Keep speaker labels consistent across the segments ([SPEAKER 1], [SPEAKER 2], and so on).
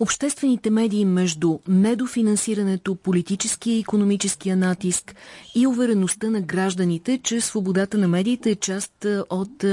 [SPEAKER 1] Обществените медии между недофинансирането, политическия и економическия натиск и увереността на гражданите, че свободата на медиите е част от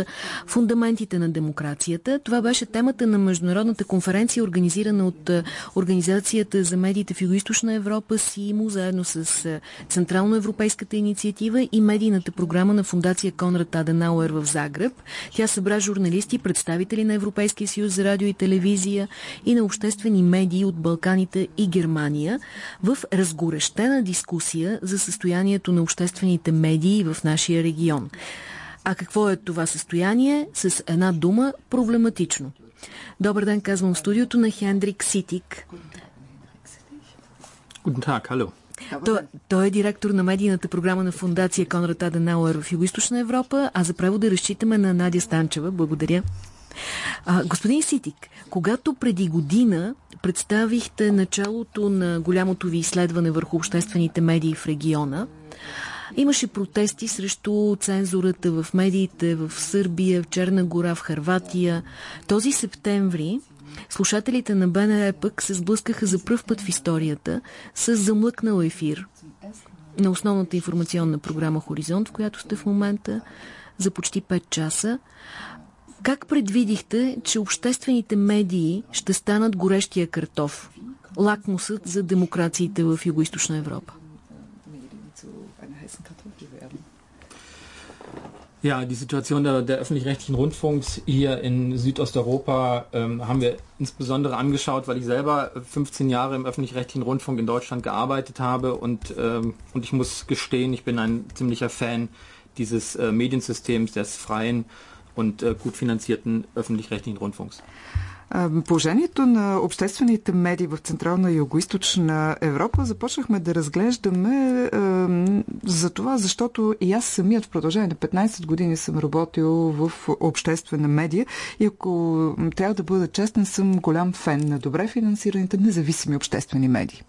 [SPEAKER 1] фундаментите на демокрацията. Това беше темата на международната конференция, организирана от Организацията за медиите в Юго-Источна Европа, СИМО, заедно с Централно-европейската инициатива и медийната програма на фундация Конрад Аденауер в Загреб. Тя събра журналисти, представители на Европейския съюз за радио и телевизия и на обществени обществени медии от Балканите и Германия в разгорещена дискусия за състоянието на обществените медии в нашия регион. А какво е това състояние? С една дума – проблематично. Добър ден, казвам в студиото на Хендрик Ситик.
[SPEAKER 2] Tag, hallo.
[SPEAKER 1] Той, той е директор на медийната програма на фундация Конрад Аденауер в Юго-Источна Европа, а за превода разчитаме на Надя Станчева. Благодаря. А, господин Ситик, когато преди година представихте началото на голямото ви изследване върху обществените медии в региона, Имаше протести срещу цензурата в медиите в Сърбия, в Черна гора, в Харватия. Този септември слушателите на БНР пък се сблъскаха за пръв път в историята с замлъкнал ефир на основната информационна програма Хоризонт, в която сте в момента за почти 5 часа. Как предвидихте, че обществените медии ще станат горещия картоф, лакмусът за демокрациите в Юго-Источна Европа?
[SPEAKER 2] Ja, die Situation der, der öffentlich-rechtlichen Rundfunks hier in Südosteuropa ähm, haben wir insbesondere angeschaut, weil ich selber 15 Jahre im öffentlich-rechtlichen Rundfunk in Deutschland gearbeitet habe und, ähm, und ich muss gestehen, ich bin ein ziemlicher Fan dieses äh, Mediensystems, des freien und äh, gut finanzierten öffentlich-rechtlichen Rundfunks.
[SPEAKER 3] Положението на обществените медии в Централна и Юго-Источна Европа започнахме да разглеждаме е, за това, защото и аз самият в продължение на 15 години съм работил в обществена медия и ако трябва да бъда честен, съм голям фен на добре финансираните независими обществени медии.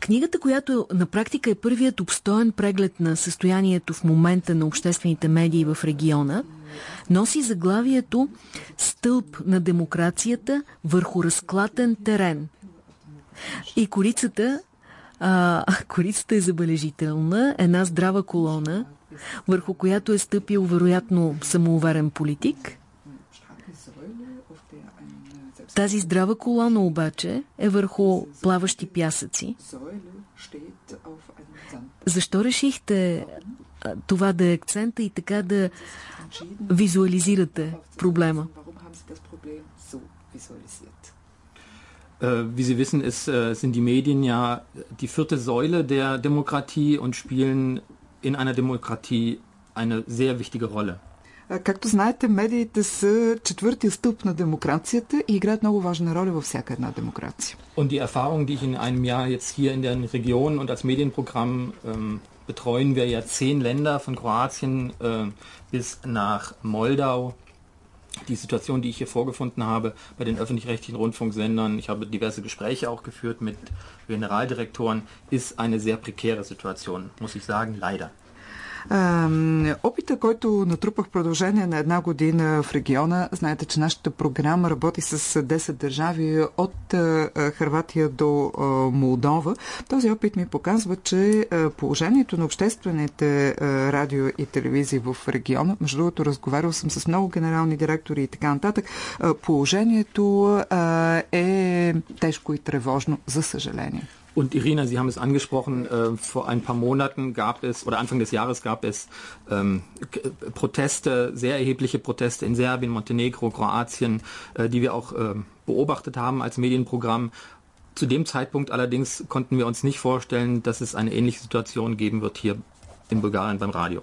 [SPEAKER 1] Книгата, която на практика е първият обстоен преглед на състоянието в момента на обществените медии в региона, носи заглавието Стълб на демокрацията върху разклатен терен. И корицата, а, корицата е забележителна, една здрава колона, върху която е стъпил вероятно самоуверен политик – тази здрава колона обаче е върху плаващи пясъци. Защо решихте това да е акцента и така да визуализирате проблема?
[SPEAKER 2] Wie Sie wissen, ist, sind die Medien ja die vierte Säule der Demokratie und spielen in einer Demokratie eine sehr wichtige Rolle.
[SPEAKER 3] Както знаете, медиите са четвъртия стълб на демокрацията и играят много важна роля във всяка една демокрация.
[SPEAKER 2] Und die Erfahrung, die ich in einem Jahr jetzt hier in den Regionen und als Medienprogramm ähm, betreuen wir ja zehn Länder von Kroatien äh, bis nach Moldau. Die Situation, die ich hier vorgefunden habe bei den öffentlich-rechtlichen Rundfunksendern, ich habe diverse Gespräche auch geführt mit Generaldirektoren, ist eine sehr prekäre Situation, muss ich sagen, leider.
[SPEAKER 3] Опита, който натрупах в продължение на една година в региона, знаете, че нашата програма работи с 10 държави от Харватия до Молдова. Този опит ми показва, че положението на обществените радио и телевизии в региона, между другото разговарял съм с много генерални директори и така нататък, положението е тежко и тревожно, за съжаление.
[SPEAKER 2] Und Irina, Sie haben es angesprochen, äh, vor ein paar Monaten gab es, oder Anfang des Jahres gab es ähm, Proteste, sehr erhebliche Proteste in Serbien, Montenegro, Kroatien, äh, die wir auch äh, beobachtet haben als Medienprogramm. Zu dem Zeitpunkt allerdings konnten wir uns nicht vorstellen, dass es eine ähnliche Situation geben wird hier in Bulgarien beim Radio.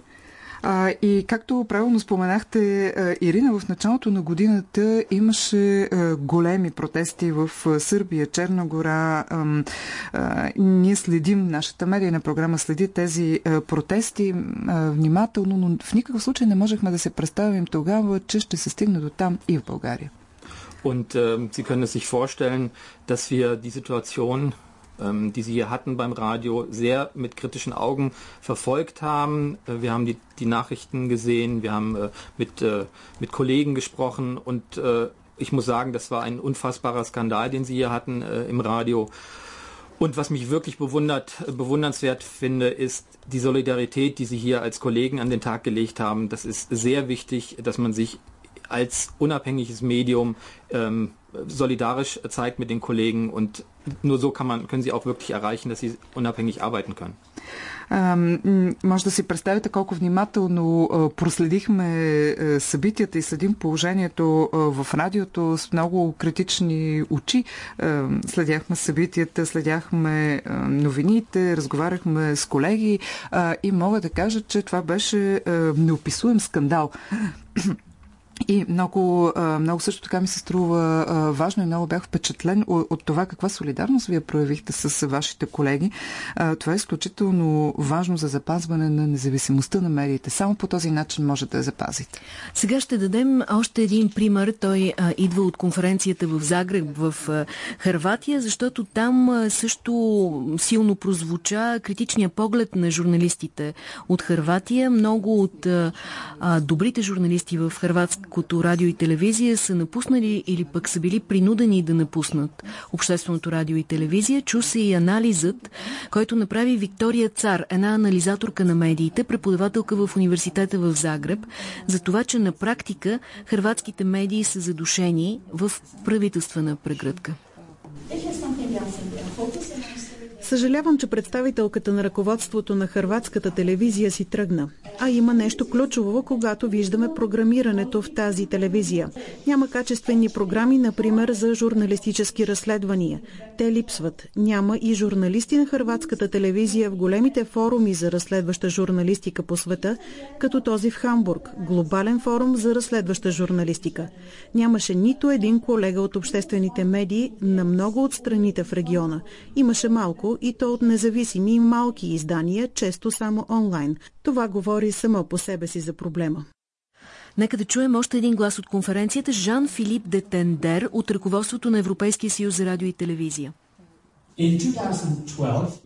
[SPEAKER 3] А, и както правилно споменахте, Ирина, в началото на годината имаше големи протести в Сърбия, Черна гора. Ние следим, нашата медийна програма следи тези протести внимателно, но в никакъв случай не можехме да се представим тогава, че ще се стигне до там и в България.
[SPEAKER 2] Und äh, Sie können es sich vorstellen, dass wir die Situation ähm, die Sie hier hatten beim Radio, sehr mit kritischen Augen verfolgt haben. Äh, wir haben die, die Nachrichten gesehen, wir haben äh, mit, äh, mit Kollegen gesprochen und äh, ich muss sagen, das war ein unfassbarer Skandal, den Sie hier hatten äh, im Radio. Und was mich wirklich bewundert, bewundernswert finde, ist die Solidarität, die Sie hier als Kollegen an den Tag gelegt haben. Das ist sehr wichtig, dass man sich als unabhängiges Medium ähm, solidarisch zeigt mit den Kollegen und nur so kann man, können sie auch wirklich erreichen, dass sie unabhängig arbeiten können.
[SPEAKER 3] може да си представите колко внимателно проследихме събитията и следим положението в радиото с много критични очи. Следяхме събитията, следяхме новините, разговаряхме с колеги и мога да кажа, че това беше неописуем скандал. И много, много също така ми се струва важно и много бях впечатлен от това каква солидарност вие проявихте с вашите колеги. Това е изключително важно за запазване на независимостта на медиите. Само по този начин може да я запазите.
[SPEAKER 1] Сега ще дадем още един пример. Той идва от конференцията в Загреб в Харватия, защото там също силно прозвуча критичния поглед на журналистите от Харватия. Много от добрите журналисти в Харватска Българското радио и телевизия са напуснали или пък са били принудени да напуснат общественото радио и телевизия. Чу се и анализът, който направи Виктория Цар, една анализаторка на медиите, преподавателка в университета в Загреб, за това, че на практика хрватските медии са задушени в правителствена прегръдка.
[SPEAKER 4] Съжалявам, че представителката на ръководството на хърватската телевизия си тръгна. А има нещо ключово, когато виждаме програмирането в тази телевизия. Няма качествени програми, например, за журналистически разследвания. Те липсват. Няма и журналисти на хърватската телевизия в големите форуми за разследваща журналистика по света, като този в Хамбург – глобален форум за разследваща журналистика. Нямаше нито един колега от обществените медии на много от страните в региона. Имаше малко и то от независими и малки издания, често само онлайн. Това говори само по себе си за проблема.
[SPEAKER 1] Нека да чуем още един глас от конференцията Жан-Филип Детендер от ръководството на Европейския съюз за радио и телевизия.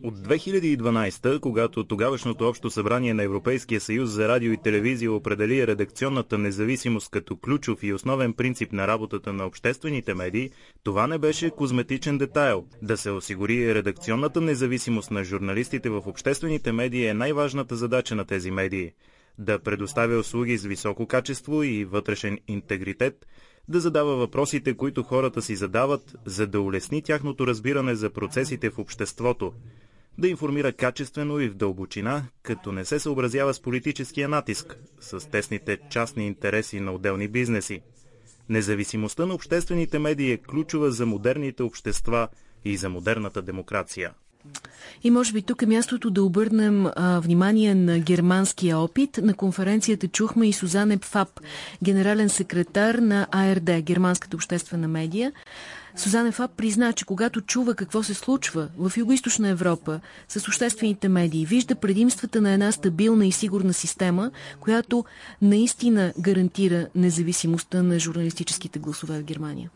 [SPEAKER 5] От 2012, когато тогавашното общо събрание на Европейския съюз за радио и телевизия определи редакционната независимост като ключов и основен принцип на работата на обществените медии, това не беше козметичен детайл. Да се осигури редакционната независимост на журналистите в обществените медии е най-важната задача на тези медии. Да предоставя услуги с високо качество и вътрешен интегритет – да задава въпросите, които хората си задават, за да улесни тяхното разбиране за процесите в обществото, да информира качествено и в дълбочина, като не се съобразява с политическия натиск, с тесните частни интереси на отделни бизнеси. Независимостта на обществените медии е ключова за модерните общества и за модерната демокрация.
[SPEAKER 1] И може би тук е мястото да обърнем а, внимание на германския опит. На конференцията чухме и Сузане Пфап, генерален секретар на АРД, Германската обществена медия. Сузане Фаб призна, че когато чува какво се случва в Юго-Источна Европа с обществените медии, вижда предимствата на една стабилна и сигурна система, която наистина гарантира независимостта на журналистическите гласове в Германия.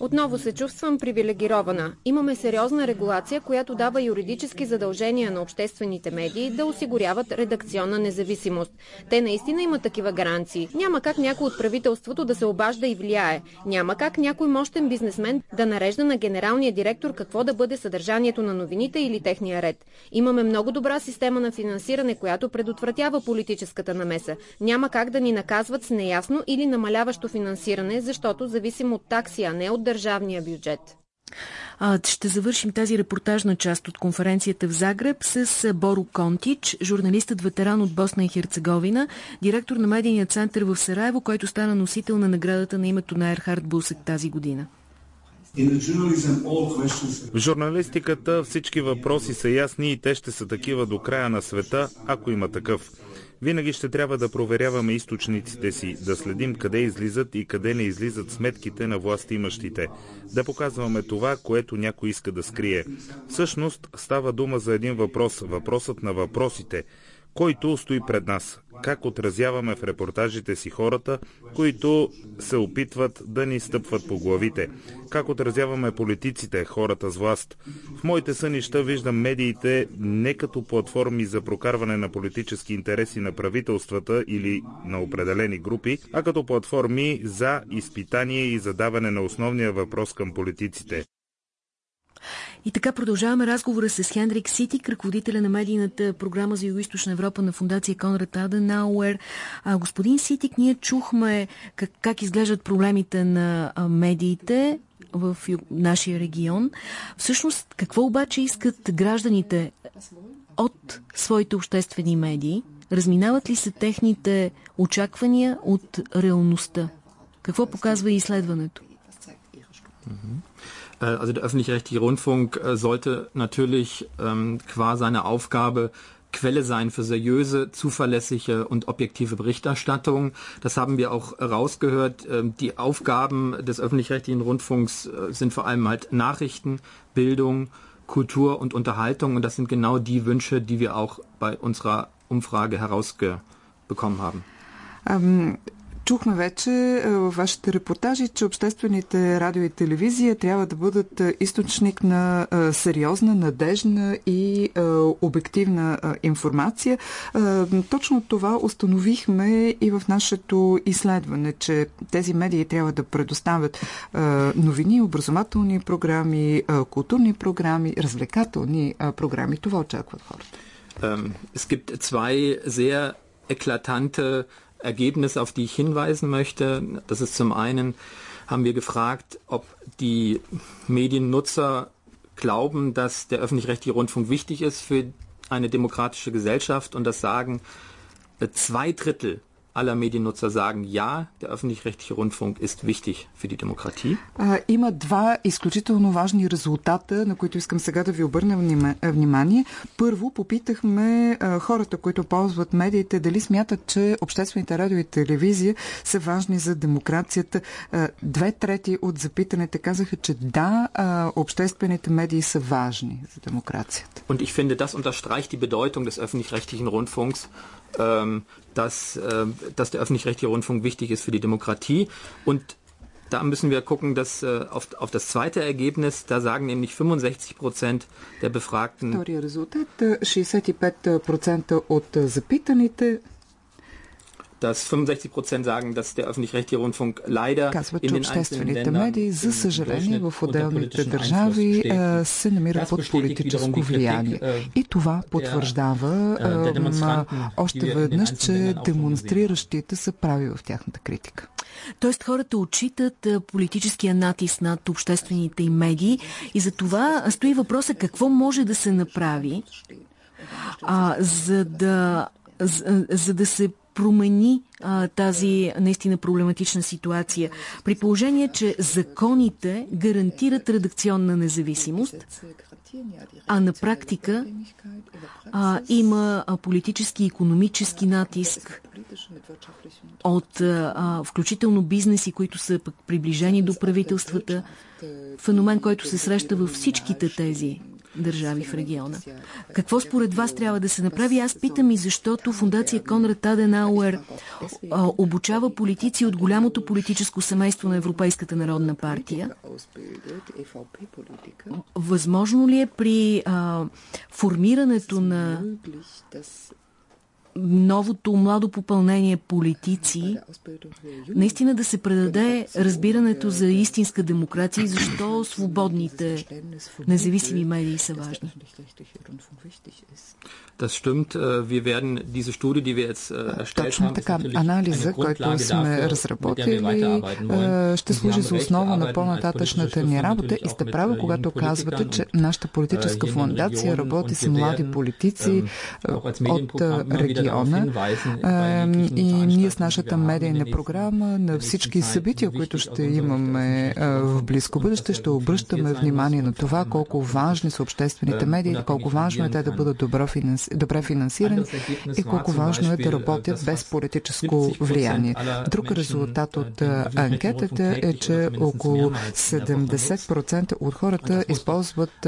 [SPEAKER 6] Отново се чувствам привилегирована. Имаме сериозна регулация, която дава юридически задължения на обществените медии да осигуряват редакционна независимост. Те наистина имат такива гаранции. Няма как някой от правителството да се обажда и влияе. Няма как някой мощен бизнесмен да нарежда на генералния директор какво да бъде съдържанието на новините или техния ред. Имаме много добра система на финансиране, която предотвратява политическата намеса. Няма как да ни наказват с неясно или намаляващо финансиране, защото зависим от такси, а не от държавния бюджет.
[SPEAKER 1] Ще завършим тази репортажна част от конференцията в Загреб с Боро Контич, журналистът ветеран от Босна и Херцеговина, директор на медийния център в Сараево, който стана носител на наградата на името на Ерхард Бусек тази година.
[SPEAKER 5] В журналистиката всички въпроси са ясни и те ще са такива до края на света, ако има такъв. Винаги ще трябва да проверяваме източниците си, да следим къде излизат и къде не излизат сметките на власти имащите, да показваме това, което някой иска да скрие. Всъщност става дума за един въпрос, въпросът на въпросите, който стои пред нас. Как отразяваме в репортажите си хората, които се опитват да ни стъпват по главите, как отразяваме политиците, хората с власт. В моите сънища виждам медиите не като платформи за прокарване на политически интереси на правителствата или на определени групи, а като платформи за изпитание и задаване на основния въпрос към политиците.
[SPEAKER 1] И така продължаваме разговора с Хендрик Ситик, ръководителя на медийната програма за Юго-Источна Европа на фундация Конрад Аденауер. А, господин Ситик, ние чухме как, как изглеждат проблемите на медиите в нашия регион. Всъщност, какво обаче искат гражданите от своите обществени медии? Разминават ли се техните очаквания от реалността? Какво показва изследването?
[SPEAKER 2] Also der öffentlich-rechtliche Rundfunk sollte natürlich ähm, qua seine Aufgabe Quelle sein für seriöse, zuverlässige und objektive Berichterstattung. Das haben wir auch rausgehört. Die Aufgaben des öffentlich-rechtlichen Rundfunks sind vor allem halt Nachrichten, Bildung, Kultur und Unterhaltung. Und das sind genau die Wünsche, die wir auch bei unserer Umfrage herausbekommen haben.
[SPEAKER 3] Um Чухме вече във вашите репортажи, че обществените радио и телевизия трябва да бъдат източник на сериозна, надежна и обективна информация. Точно това установихме и в нашето изследване, че тези медии трябва да предоставят новини, образователни програми, културни програми, развлекателни програми. Това очакват хората.
[SPEAKER 2] Es gibt zwei sehr eklatante Ergebnisse, auf die ich hinweisen möchte. Das ist zum einen, haben wir gefragt, ob die Mediennutzer glauben, dass der öffentlich-rechtliche Rundfunk wichtig ist für eine demokratische Gesellschaft und das sagen zwei Drittel aller Mediennutzer sagen, ja, der öffentlich-rechtliche Rundfunk ist wichtig für die Demokratie.
[SPEAKER 3] А, има два изключително важни резултата, на които искам сега да ви обърна внимание. Първо, попитахме а, хората, които ползват медиите, дали смятат, че обществените радио и телевизия са важни за демокрацията. А, две трети от запитаните казаха, че да, а, обществените медии са важни за демокрацията.
[SPEAKER 2] Und ich finde, das unterstreicht die Bedeutung des öffentlich-rechtlichen Rundfunks dass, äh, dass der öffentlich-rechtliche Rundfunk wichtig ist für die Demokratie. Und da müssen wir gucken, dass äh, auf, auf das zweite Ergebnis, da sagen nämlich 65 Prozent der Befragten.
[SPEAKER 3] Втория резултат 65% от запитаните
[SPEAKER 2] Dass 65 Prozent sagen, dass der öffentlich-rechtliche Rundfunk leider
[SPEAKER 3] Казват, че обществените медии, за съжаление, в отделните държави се намират под политическо влияние. И това потвърждава още веднъж, че демонстриращите са прави в тяхната критика.
[SPEAKER 1] Тоест хората отчитат политическия натиск над обществените им медии и за това стои въпроса какво може да се направи, а, за да за, за да се промени а, тази наистина проблематична ситуация. При положение, че законите гарантират редакционна независимост, а на практика а, има политически и економически натиск от а, включително бизнеси, които са пък приближени до правителствата, феномен, който се среща във всичките тези държави в региона. Какво според вас трябва да се направи? Аз питам и защото Фундация Конрад Аденауер обучава политици от голямото политическо семейство на Европейската народна партия. Възможно ли е при а, формирането на новото младо попълнение политици, наистина да се предаде разбирането за истинска демокрация и защо свободните независими медии са важни.
[SPEAKER 2] Das stimmt. Wir werden diese Studie, die wir jetzt erstellt
[SPEAKER 3] haben, така, анализа, който сме разработили, ще служи за основа на по-нататъчната ни работа и сте прави, когато казвате, че нашата политическа фундация работи с млади политици от региона и ние с нашата медийна програма на всички събития, които ще имаме в близко бъдеще, ще обръщаме внимание на това колко важни са обществените медии, колко важно е те да бъдат добре финансирани и колко важно е да работят без политическо влияние. Друг резултат от анкетата е, че около 70% от хората използват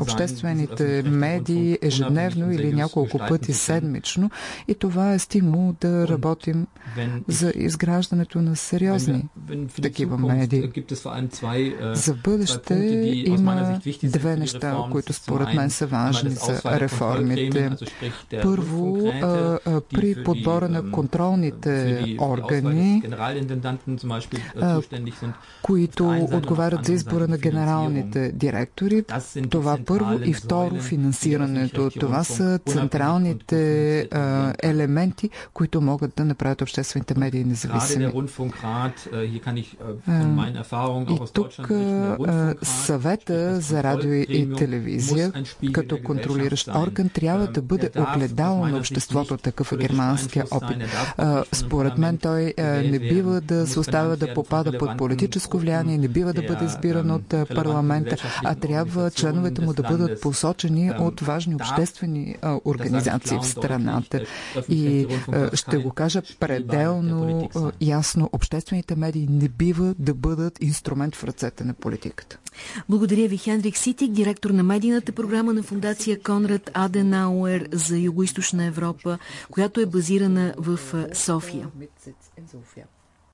[SPEAKER 3] обществените медии ежедневно или няколко пъти седмично и това е стимул да работим за изграждането на сериозни такива медии. За бъдеще има две неща, които според мен са важни за реформите. Първо, при подбора на контролните органи, които отговарят за избора на генералните директори. Това първо и второ финансирането. Това са централните елементи, които могат да направят обществените медии независими. И тук съвета за радио и телевизия, като контролиращ орган, трябва да бъде огледало на обществото. Такъв е германския опит. Според мен той не бива да се оставя да попада под политическо влияние, не бива да бъде избиран от парламента, а трябва членовете му да бъдат посочени от важни обществени организации в страната. И ще го кажа пределно ясно, обществените медии не бива да бъдат инструмент в ръцете на политиката.
[SPEAKER 1] Благодаря ви, Хенрик Ситик, директор на медийната програма на фундация Конрад Аденауер за Юго-Источна Европа, която е базирана в София.